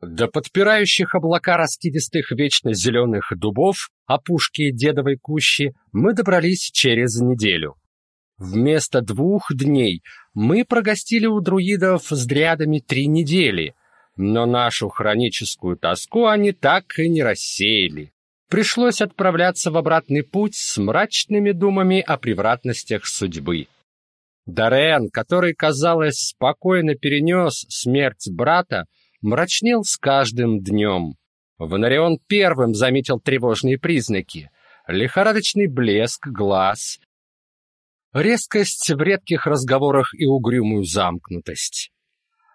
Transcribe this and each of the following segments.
До подпирающих облака раскидистых вечно зеленых дубов, опушки дедовой кущи, мы добрались через неделю. Вместо двух дней мы прогостили у друидов с дрядами три недели, но нашу хроническую тоску они так и не рассеяли. Пришлось отправляться в обратный путь с мрачными думами о превратностях судьбы. Дарен, который, казалось, спокойно перенес смерть брата, мрачнел с каждым днем. Вонарион первым заметил тревожные признаки. Лихорадочный блеск глаз, резкость в редких разговорах и угрюмую замкнутость.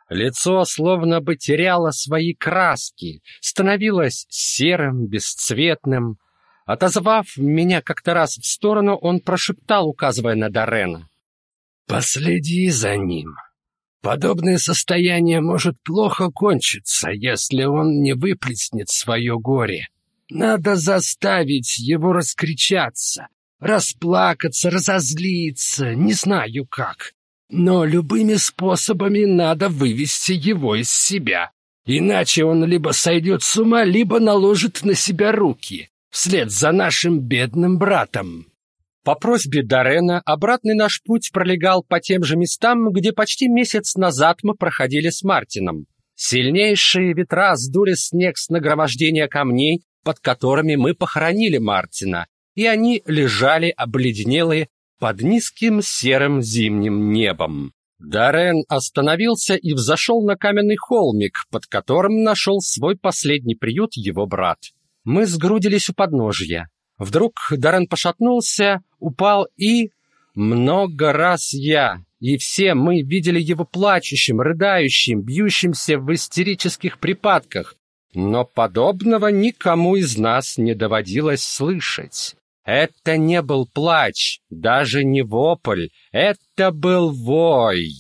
Лицо словно бы теряло свои краски, становилось серым, бесцветным. Отозвав меня как-то раз в сторону, он прошептал, указывая на Дарена. «Последи за ним. Подобное состояние может плохо кончиться, если он не выплеснет свое горе. Надо заставить его раскричаться, расплакаться, разозлиться, не знаю как. Но любыми способами надо вывести его из себя. Иначе он либо сойдет с ума, либо наложит на себя руки, вслед за нашим бедным братом. По просьбе Дарена обратный наш путь пролегал по тем же местам, где почти месяц назад мы проходили с Мартином. Сильнейшие ветра сдули снег с нагромождения камней, под которыми мы похоронили Мартина, и они лежали обледенелые под низким серым зимним небом. Дарен остановился и взошел на каменный холмик, под которым нашел свой последний приют его брат. Мы сгрудились у подножья. Вдруг Дарен пошатнулся, упал и... Много раз я и все мы видели его плачущим, рыдающим, бьющимся в истерических припадках, но подобного никому из нас не доводилось слышать. Это не был плач, даже не вопль, это был вой.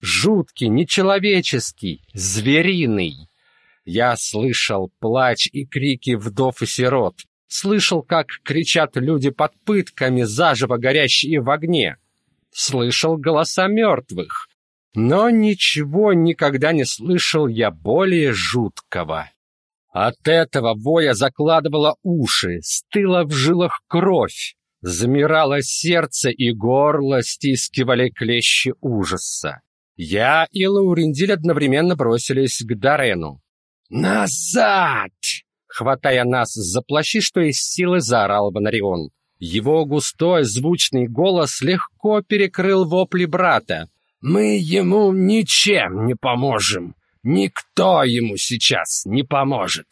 Жуткий, нечеловеческий, звериный. Я слышал плач и крики вдов и сирот, Слышал, как кричат люди под пытками, заживо горящие в огне. Слышал голоса мертвых. Но ничего никогда не слышал я более жуткого. От этого воя закладывало уши, стыла в жилах кровь, замирало сердце и горло стискивали клещи ужаса. Я и Лаурендиль одновременно бросились к Дарену. «Назад!» Хватая нас за плащи, что из силы заорал Бонарион. Его густой, звучный голос легко перекрыл вопли брата. «Мы ему ничем не поможем. Никто ему сейчас не поможет.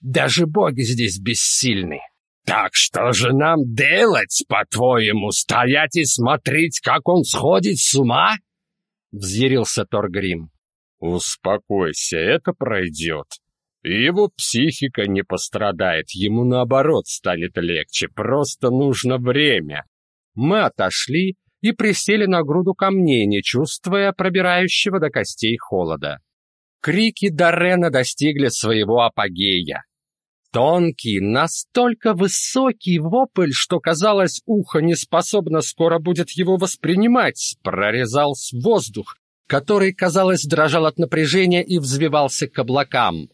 Даже боги здесь бессильны. Так что же нам делать, по-твоему, стоять и смотреть, как он сходит с ума?» Взъярился Торгрим. «Успокойся, это пройдет», его психика не пострадает, ему наоборот станет легче, просто нужно время. Мы отошли и присели на груду камней, не чувствуя пробирающего до костей холода. Крики Дарена достигли своего апогея. Тонкий, настолько высокий вопль, что, казалось, ухо не способно скоро будет его воспринимать, прорезал воздух, который, казалось, дрожал от напряжения и взвивался к облакам.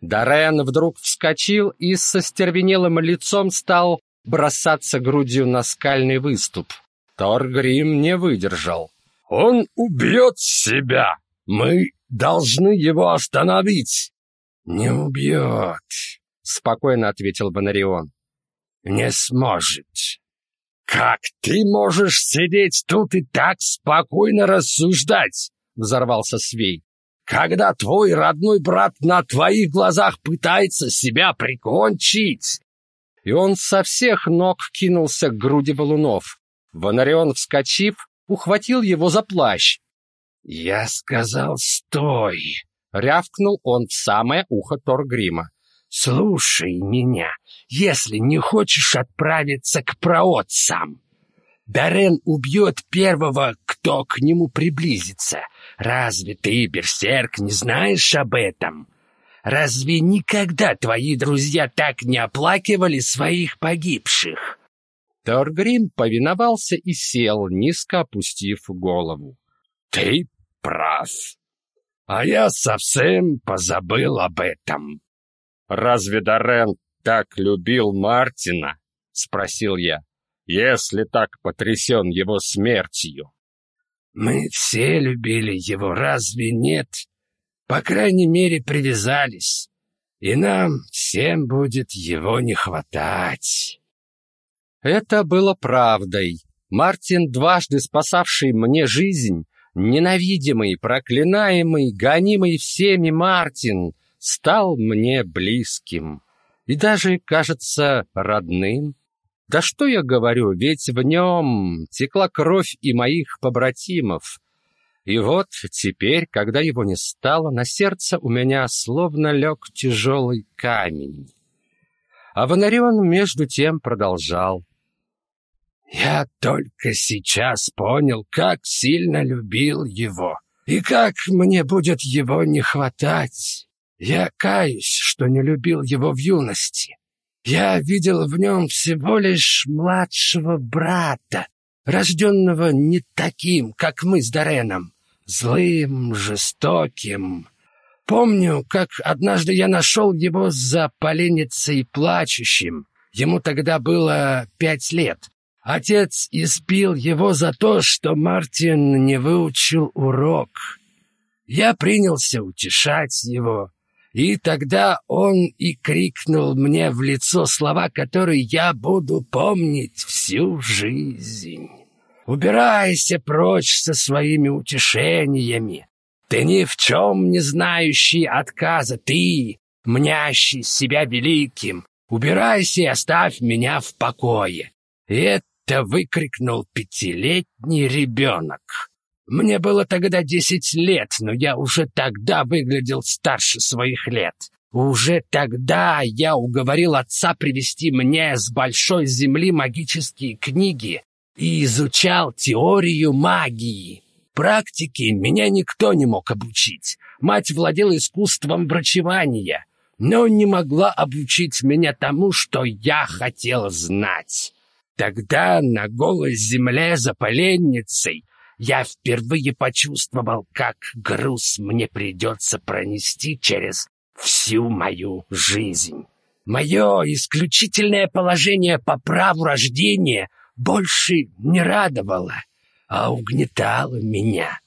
Дарен вдруг вскочил и со стервенелым лицом стал бросаться грудью на скальный выступ. Торгрим не выдержал. «Он убьет себя! Мы должны его остановить!» «Не убьет!» — спокойно ответил Бонарион. «Не сможет!» «Как ты можешь сидеть тут и так спокойно рассуждать?» — взорвался Свей когда твой родной брат на твоих глазах пытается себя прикончить!» И он со всех ног кинулся к груди валунов. Вонарион, вскочив, ухватил его за плащ. «Я сказал, стой!» — рявкнул он в самое ухо Торгрима. «Слушай меня, если не хочешь отправиться к праотцам. Дарен убьет первого, кто к нему приблизится. Разве ты, берсерк, не знаешь об этом? Разве никогда твои друзья так не оплакивали своих погибших?» Торгрим повиновался и сел, низко опустив голову. «Ты прав. а я совсем позабыл об этом». «Разве Дорен так любил Мартина?» — спросил я. «Если так потрясен его смертью». «Мы все любили его, разве нет? По крайней мере, привязались, и нам всем будет его не хватать». Это было правдой. Мартин, дважды спасавший мне жизнь, ненавидимый, проклинаемый, гонимый всеми Мартин, стал мне близким и даже, кажется, родным. Да что я говорю, ведь в нем текла кровь и моих побратимов. И вот теперь, когда его не стало, на сердце у меня словно лег тяжелый камень. А Вонарион между тем продолжал. «Я только сейчас понял, как сильно любил его, и как мне будет его не хватать. Я каюсь, что не любил его в юности. Я видел в нем всего лишь младшего брата, рожденного не таким, как мы с Дореном, злым, жестоким. Помню, как однажды я нашел его за поленницей плачущим. Ему тогда было пять лет. Отец избил его за то, что Мартин не выучил урок. Я принялся утешать его, и тогда он и крикнул мне в лицо слова, которые я буду помнить всю жизнь. «Убирайся прочь со своими утешениями. Ты ни в чем не знающий отказа, ты, мнящий себя великим. Убирайся и оставь меня в покое». Это выкрикнул пятилетний ребенок. Мне было тогда десять лет, но я уже тогда выглядел старше своих лет. Уже тогда я уговорил отца привезти мне с большой земли магические книги и изучал теорию магии. Практики меня никто не мог обучить. Мать владела искусством врачевания, но не могла обучить меня тому, что я хотел знать. Тогда на голой земле за поленницей я впервые почувствовал, как груз мне придется пронести через всю мою жизнь. Мое исключительное положение по праву рождения больше не радовало, а угнетало меня.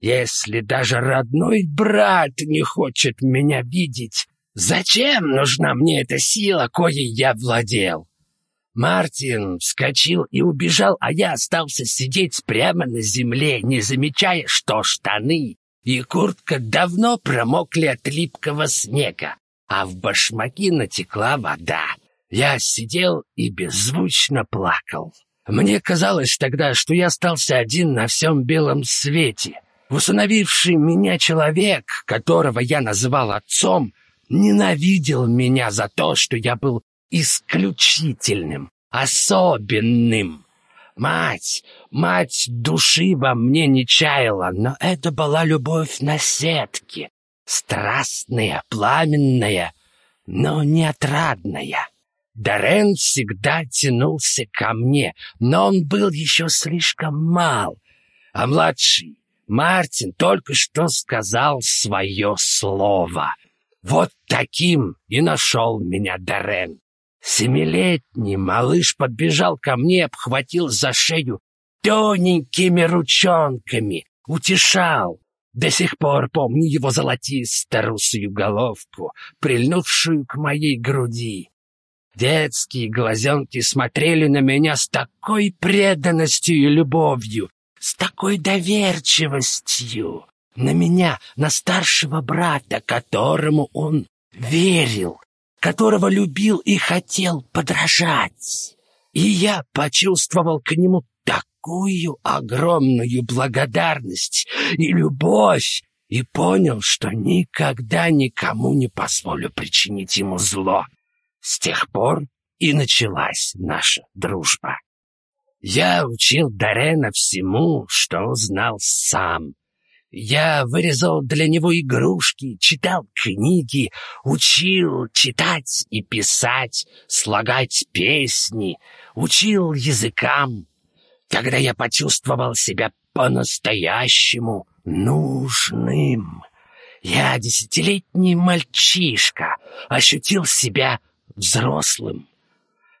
Если даже родной брат не хочет меня видеть, зачем нужна мне эта сила, коей я владел? Мартин вскочил и убежал, а я остался сидеть прямо на земле, не замечая, что штаны и куртка давно промокли от липкого снега, а в башмаки натекла вода. Я сидел и беззвучно плакал. Мне казалось тогда, что я остался один на всем белом свете. Усыновивший меня человек, которого я называл отцом, ненавидел меня за то, что я был исключительным, особенным. Мать, мать души во мне не чаяла, но это была любовь на сетке, страстная, пламенная, но не отрадная. Дорен всегда тянулся ко мне, но он был еще слишком мал, а младший Мартин только что сказал свое слово. Вот таким и нашел меня Дорен. Семилетний малыш подбежал ко мне, обхватил за шею тоненькими ручонками, утешал. До сих пор помню его золотисто-русую головку, прильнувшую к моей груди. Детские глазенки смотрели на меня с такой преданностью и любовью, с такой доверчивостью. На меня, на старшего брата, которому он верил, которого любил и хотел подражать. И я почувствовал к нему такую огромную благодарность и любовь, и понял, что никогда никому не позволю причинить ему зло. С тех пор и началась наша дружба. Я учил Дарена всему, что знал сам, я вырезал для него игрушки, читал книги, учил читать и писать, слагать песни, учил языкам. Когда я почувствовал себя по-настоящему нужным, Я, десятилетний мальчишка, ощутил себя взрослым.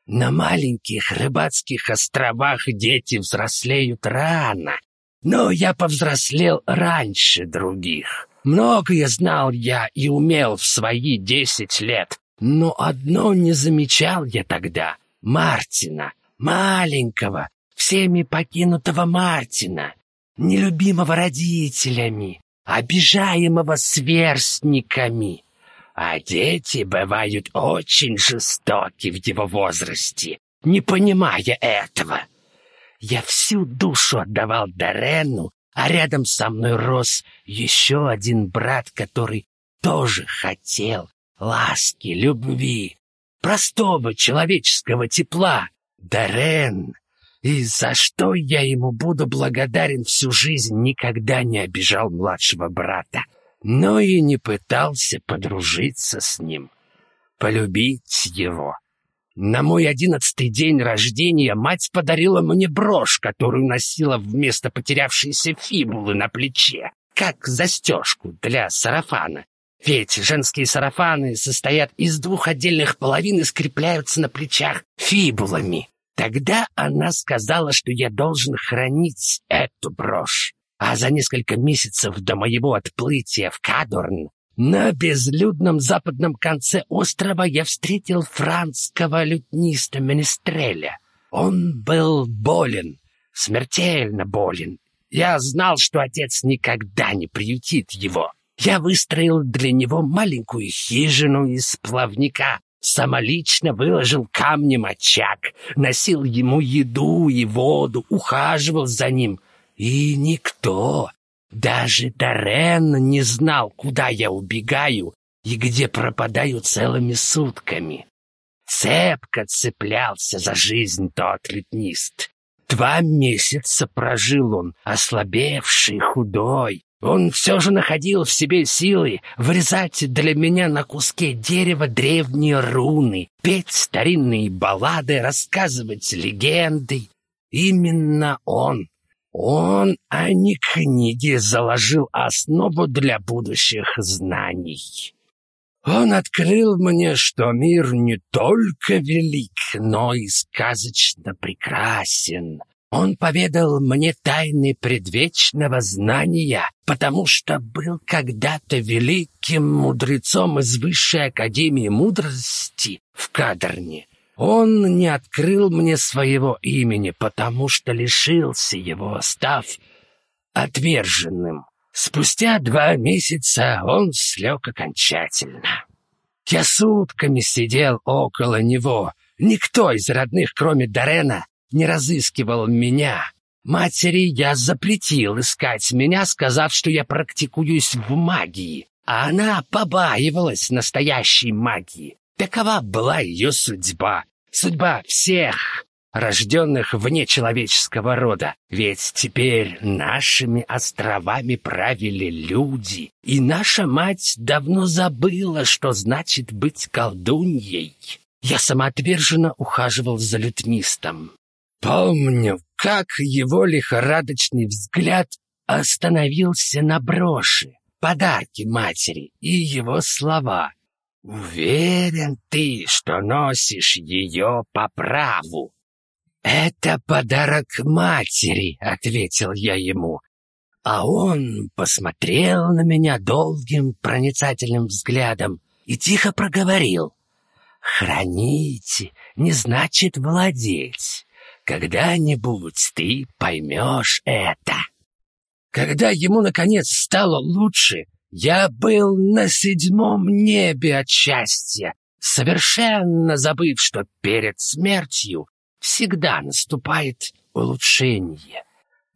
На маленьких рыбацких островах дети взрослеют рано, но я повзрослел раньше других. Многое знал я и умел в свои десять лет, но одно не замечал я тогда — Мартина, маленького, всеми покинутого Мартина, нелюбимого родителями, обижаемого сверстниками. А дети бывают очень жестоки в его возрасте, не понимая этого. Я всю душу отдавал Дорену, а рядом со мной рос еще один брат, который тоже хотел ласки, любви, простого человеческого тепла. Дорен, и за что я ему буду благодарен всю жизнь, никогда не обижал младшего брата но и не пытался подружиться с ним, полюбить его. На мой одиннадцатый день рождения мать подарила мне брошь, которую носила вместо потерявшейся фибулы на плече, как застежку для сарафана. Ведь женские сарафаны состоят из двух отдельных половин и скрепляются на плечах фибулами. Тогда она сказала, что я должен хранить эту брошь. А за несколько месяцев до моего отплытия в Кадорн на безлюдном западном конце острова я встретил францкого лютниста Менестреля. Он был болен, смертельно болен. Я знал, что отец никогда не приютит его. Я выстроил для него маленькую хижину из плавника, самолично выложил камнем очаг, носил ему еду и воду, ухаживал за ним — и никто, даже Дорен, не знал, куда я убегаю и где пропадаю целыми сутками. Цепко цеплялся за жизнь тот летнист. Два месяца прожил он, ослабевший, худой. Он все же находил в себе силы вырезать для меня на куске дерева древние руны, петь старинные баллады, рассказывать легенды. Именно он он, а не книги, заложил основу для будущих знаний. Он открыл мне, что мир не только велик, но и сказочно прекрасен. Он поведал мне тайны предвечного знания, потому что был когда-то великим мудрецом из Высшей Академии Мудрости в Кадрне. Он не открыл мне своего имени, потому что лишился его, став отверженным. Спустя два месяца он слег окончательно. Я сутками сидел около него. Никто из родных, кроме Дорена, не разыскивал меня. Матери я запретил искать меня, сказав, что я практикуюсь в магии, а она побаивалась настоящей магии. Такова была ее судьба. Судьба всех, рожденных вне человеческого рода. Ведь теперь нашими островами правили люди, и наша мать давно забыла, что значит быть колдуньей. Я самоотверженно ухаживал за лютмистом. Помню, как его лихорадочный взгляд остановился на броши, подарки матери и его слова. «Уверен ты, что носишь ее по праву?» «Это подарок матери», — ответил я ему. А он посмотрел на меня долгим проницательным взглядом и тихо проговорил. «Хранить не значит владеть. Когда-нибудь ты поймешь это». Когда ему, наконец, стало лучше, я был на седьмом небе от счастья, совершенно забыв, что перед смертью всегда наступает улучшение.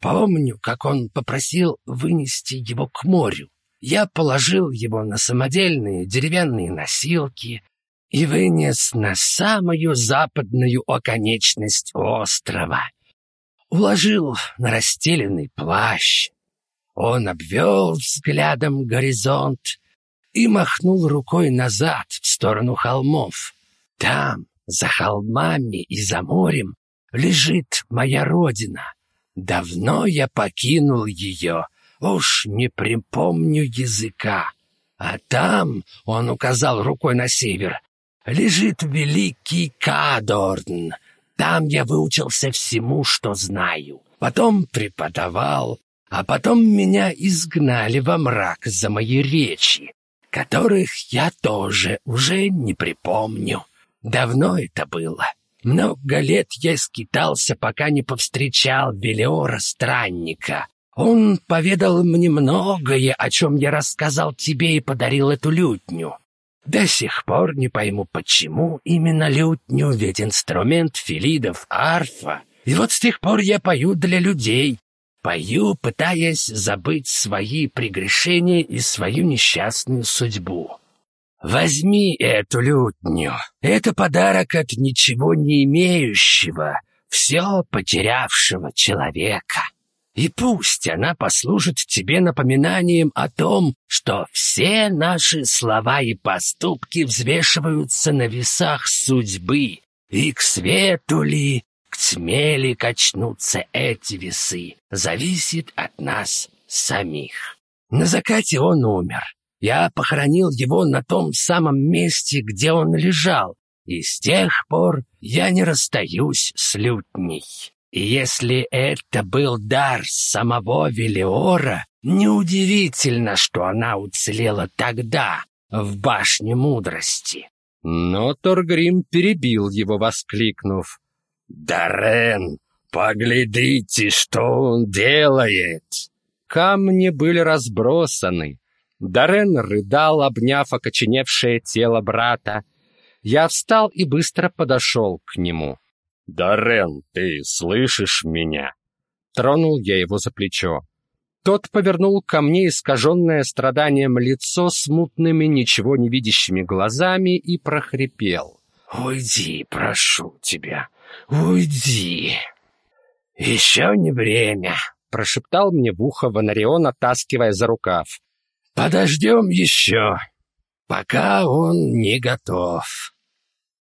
Помню, как он попросил вынести его к морю. Я положил его на самодельные деревянные носилки и вынес на самую западную оконечность острова. Уложил на расстеленный плащ, он обвел взглядом горизонт и махнул рукой назад, в сторону холмов. Там, за холмами и за морем, лежит моя родина. Давно я покинул ее, уж не припомню языка. А там, — он указал рукой на север, — лежит великий Кадорн. Там я выучился всему, что знаю. Потом преподавал, а потом меня изгнали во мрак за мои речи, которых я тоже уже не припомню. Давно это было. Много лет я скитался, пока не повстречал Велиора-странника. Он поведал мне многое, о чем я рассказал тебе и подарил эту лютню. До сих пор не пойму, почему именно лютню, ведь инструмент филидов — арфа. И вот с тех пор я пою для людей. Пою, пытаясь забыть свои прегрешения и свою несчастную судьбу. Возьми эту лютню. Это подарок от ничего не имеющего, все потерявшего человека. И пусть она послужит тебе напоминанием о том, что все наши слова и поступки взвешиваются на весах судьбы, и к свету ли, к тьме ли качнутся эти весы, зависит от нас самих. На закате он умер, я похоронил его на том самом месте, где он лежал, и с тех пор я не расстаюсь с лютней. И если это был дар самого Велиора, неудивительно, что она уцелела тогда, в башне мудрости. Но Торгрим перебил его, воскликнув. «Дарен, поглядите, что он делает!» Камни были разбросаны, Дарен рыдал, обняв окоченевшее тело брата. Я встал и быстро подошел к нему. «Дарен, ты слышишь меня?» Тронул я его за плечо. Тот повернул ко мне искаженное страданием лицо с мутными, ничего не видящими глазами и прохрипел. «Уйди, прошу тебя, уйди!» «Еще не время!» — прошептал мне в ухо Ванарион, оттаскивая за рукав. Подождем еще, пока он не готов.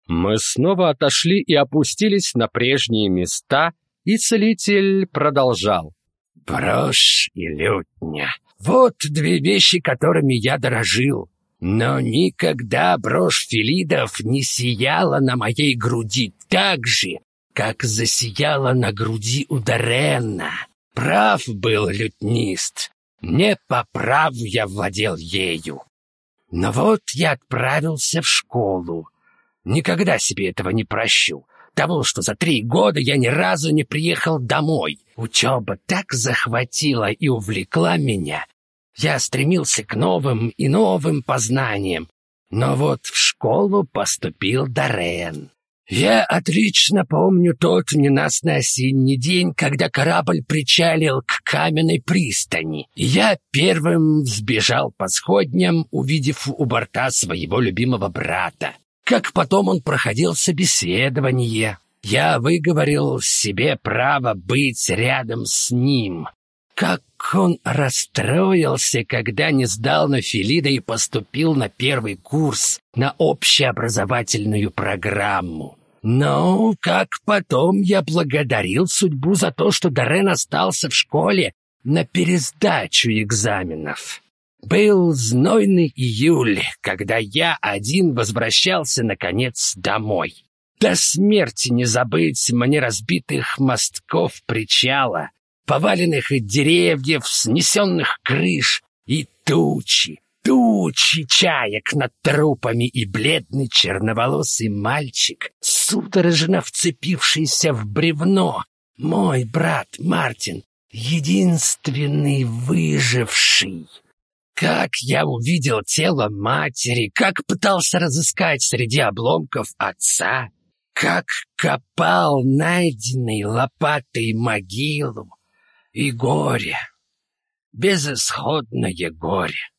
Мы снова отошли и опустились на прежние места, и целитель продолжал. Брошь и лютня. Вот две вещи, которыми я дорожил. Но никогда брошь Филидов не сияла на моей груди так же, как засияла на груди у Дорена. Прав был лютнист. Не по праву я владел ею. Но вот я отправился в школу. Никогда себе этого не прощу. Того, что за три года я ни разу не приехал домой. Учеба так захватила и увлекла меня. Я стремился к новым и новым познаниям. Но вот в школу поступил Дорен. Я отлично помню тот ненастный осенний день, когда корабль причалил к каменной пристани. Я первым сбежал по сходням, увидев у борта своего любимого брата. Как потом он проходил собеседование. Я выговорил себе право быть рядом с ним. Как он расстроился, когда не сдал на Филида и поступил на первый курс, на общеобразовательную программу. Но как потом я благодарил судьбу за то, что Дорен остался в школе на пересдачу экзаменов. Был знойный июль, когда я один возвращался, наконец, домой. До смерти не забыть мне разбитых мостков причала, поваленных деревьев, снесенных крыш и тучи, тучи чаек над трупами и бледный черноволосый мальчик, судорожно вцепившийся в бревно. Мой брат Мартин, единственный выживший. Как я увидел тело матери, как пытался разыскать среди обломков отца, как копал найденной лопатой могилу, и горе, безысходное горе.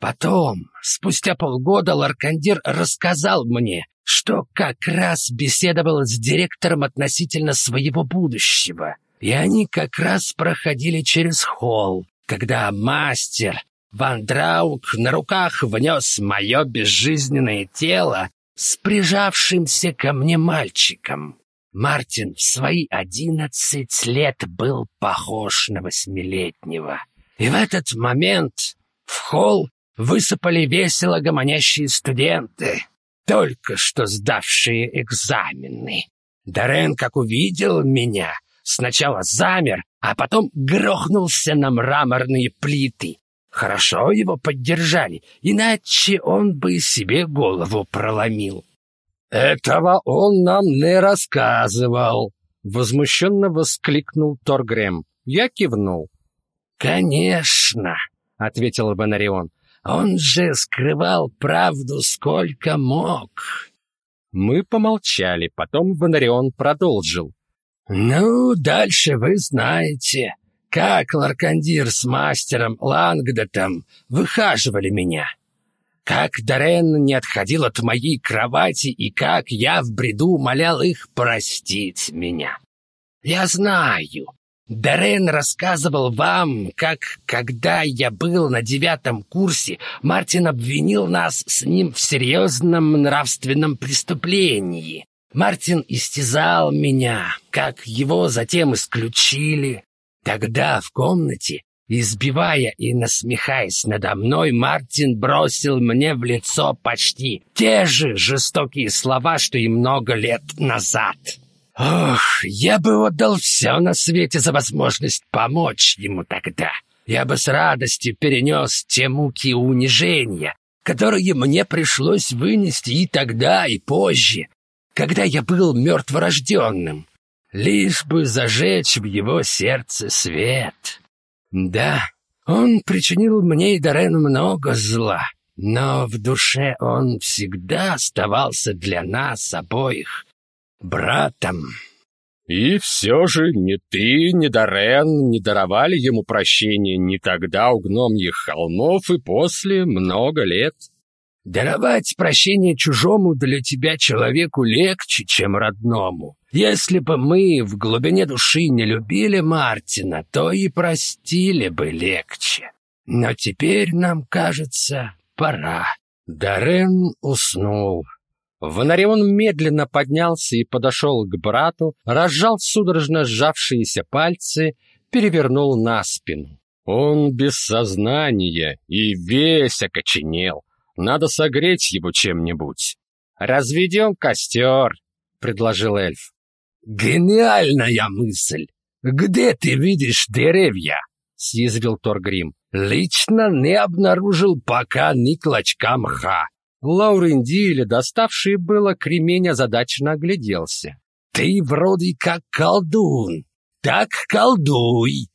Потом, спустя полгода, Ларкандир рассказал мне, что как раз беседовал с директором относительно своего будущего. И они как раз проходили через холл, когда мастер Ван Драук на руках внес мое безжизненное тело с прижавшимся ко мне мальчиком. Мартин в свои одиннадцать лет был похож на восьмилетнего. И в этот момент в холл высыпали весело гомонящие студенты, только что сдавшие экзамены. Дорен, как увидел меня, сначала замер, а потом грохнулся на мраморные плиты. Хорошо его поддержали, иначе он бы себе голову проломил. «Этого он нам не рассказывал!» Возмущенно воскликнул Торгрем. Я кивнул. «Конечно!» — ответил Бонарион. «Он же скрывал правду сколько мог!» Мы помолчали, потом Бонарион продолжил. «Ну, дальше вы знаете, как Ларкандир с мастером Лангдотом выхаживали меня. Как Дорен не отходил от моей кровати и как я в бреду молял их простить меня. Я знаю, Дорен рассказывал вам, как, когда я был на девятом курсе, Мартин обвинил нас с ним в серьезном нравственном преступлении. Мартин истязал меня, как его затем исключили. Тогда в комнате Избивая и насмехаясь надо мной, Мартин бросил мне в лицо почти те же жестокие слова, что и много лет назад. Ох, я бы отдал все на свете за возможность помочь ему тогда. Я бы с радостью перенес те муки и унижения, которые мне пришлось вынести и тогда, и позже, когда я был мертворожденным, лишь бы зажечь в его сердце свет». Да, он причинил мне и Дорену много зла, но в душе он всегда оставался для нас обоих братом. И все же ни ты, ни Дорен не даровали ему прощения ни тогда у гномьих холмов и после много лет. Даровать прощение чужому для тебя человеку легче, чем родному. Если бы мы в глубине души не любили Мартина, то и простили бы легче. Но теперь нам кажется, пора. Дарен уснул. Вонарион медленно поднялся и подошел к брату, разжал судорожно сжавшиеся пальцы, перевернул на спину. Он без сознания и весь окоченел. Надо согреть его чем-нибудь. «Разведем костер», — предложил эльф. «Гениальная мысль! Где ты видишь деревья?» — съязвил Торгрим. «Лично не обнаружил пока ни клочка мха». Лаурендиль, доставший было кремень, озадаченно огляделся. «Ты вроде как колдун. Так колдуй!»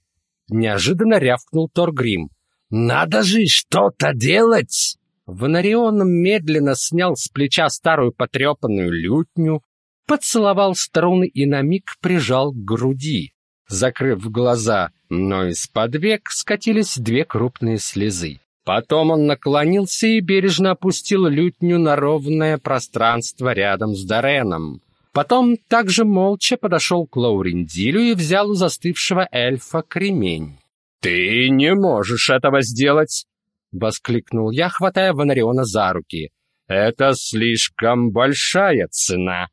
Неожиданно рявкнул Торгрим. «Надо же что-то делать!» Вонарион медленно снял с плеча старую потрепанную лютню, поцеловал струны и на миг прижал к груди, закрыв глаза, но из-под век скатились две крупные слезы. Потом он наклонился и бережно опустил лютню на ровное пространство рядом с Дореном. Потом также молча подошел к Лаурендилю и взял у застывшего эльфа кремень. «Ты не можешь этого сделать!» — воскликнул я, хватая Ванариона за руки. «Это слишком большая цена».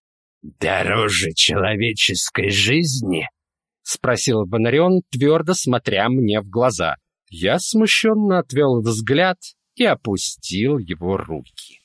«Дороже человеческой жизни?» — спросил Ванарион, твердо смотря мне в глаза. Я смущенно отвел взгляд и опустил его руки.